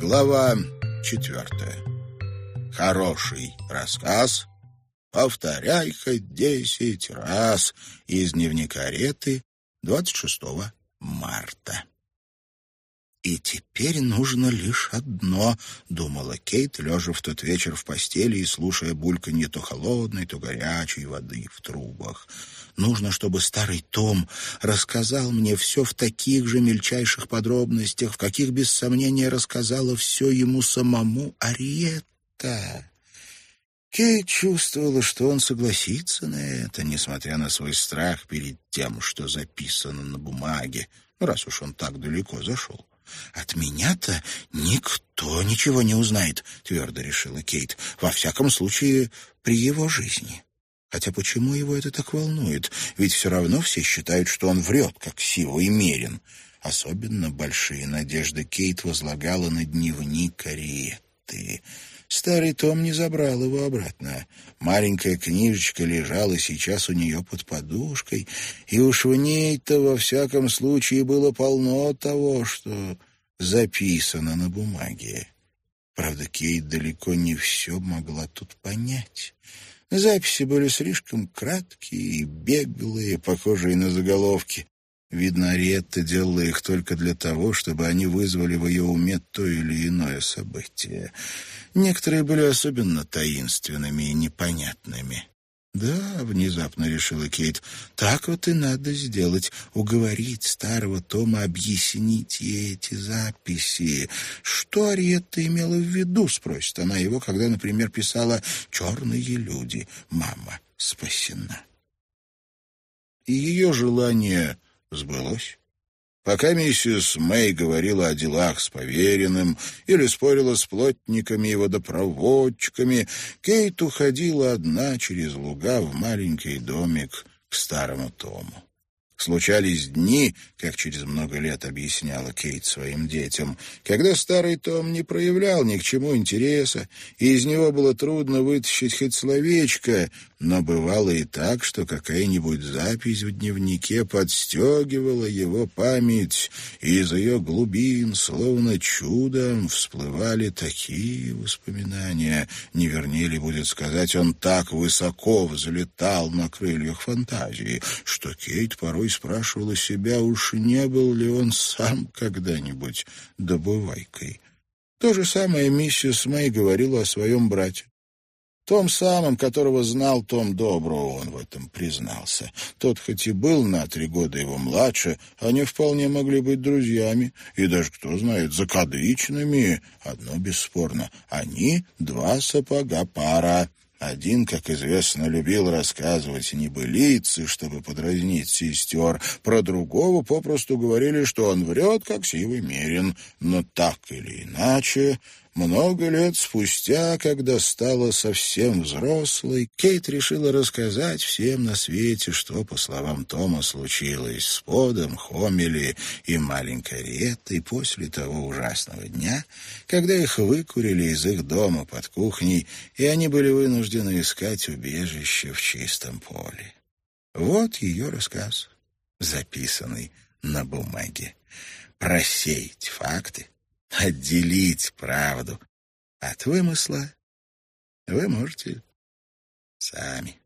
Глава четвертая. Хороший рассказ. Повторяй хоть десять раз из дневника Реты 26 марта. «И теперь нужно лишь одно», — думала Кейт, лежа в тот вечер в постели и слушая бульканье то холодной, то горячей воды в трубах. «Нужно, чтобы старый Том рассказал мне все в таких же мельчайших подробностях, в каких, без сомнения, рассказала все ему самому Ариетта». Кейт чувствовала, что он согласится на это, несмотря на свой страх перед тем, что записано на бумаге, раз уж он так далеко зашел. «От меня-то никто ничего не узнает», — твердо решила Кейт. «Во всяком случае, при его жизни». Хотя почему его это так волнует? Ведь все равно все считают, что он врет, как Сива и Мерин. Особенно большие надежды Кейт возлагала на дневник Кариетты. Старый Том не забрал его обратно. Маленькая книжечка лежала сейчас у нее под подушкой, и уж в ней-то во всяком случае было полно того, что записано на бумаге. Правда, Кейт далеко не все могла тут понять. Записи были слишком краткие и беглые, похожие на заголовки. Видно, Ариетта делала их только для того, чтобы они вызвали в ее уме то или иное событие. Некоторые были особенно таинственными и непонятными. «Да», — внезапно решила Кейт, — «так вот и надо сделать, уговорить старого Тома объяснить ей эти записи. Что Ариетта имела в виду?» — спросит она его, когда, например, писала «Черные люди, мама спасена». И ее желание сбылось. Пока миссис Мэй говорила о делах с поверенным или спорила с плотниками и водопроводчиками, Кейт уходила одна через луга в маленький домик к старому Тому. Случались дни, как через много лет объясняла Кейт своим детям, когда старый Том не проявлял ни к чему интереса, и из него было трудно вытащить хоть словечко, но бывало и так, что какая-нибудь запись в дневнике подстегивала его память, и из ее глубин, словно чудом, всплывали такие воспоминания. Не вернее ли будет сказать, он так высоко взлетал на крыльях фантазии, что Кейт порой спрашивала себя, уж не был ли он сам когда-нибудь добывайкой. То же самое миссис Мэй говорила о своем брате. Том самом, которого знал Том Доброго, он в этом признался. Тот, хоть и был на три года его младше, они вполне могли быть друзьями, и даже, кто знает, закадычными. Одно бесспорно, они два сапога пара. Один, как известно, любил рассказывать небылицы, чтобы подразнить сестер. Про другого попросту говорили, что он врет, как сивый мерин. Но так или иначе, много лет спустя, когда стала совсем взрослой, Кейт решила рассказать всем на свете, что, по словам Тома, случилось с Подом, Хомели и маленькой Реттой после того ужасного дня, когда их выкурили из их дома под кухней, и они были вынуждены искать убежище в чистом поле. Вот ее рассказ, записанный на бумаге. Просеять факты — отделить правду от вымысла вы можете сами.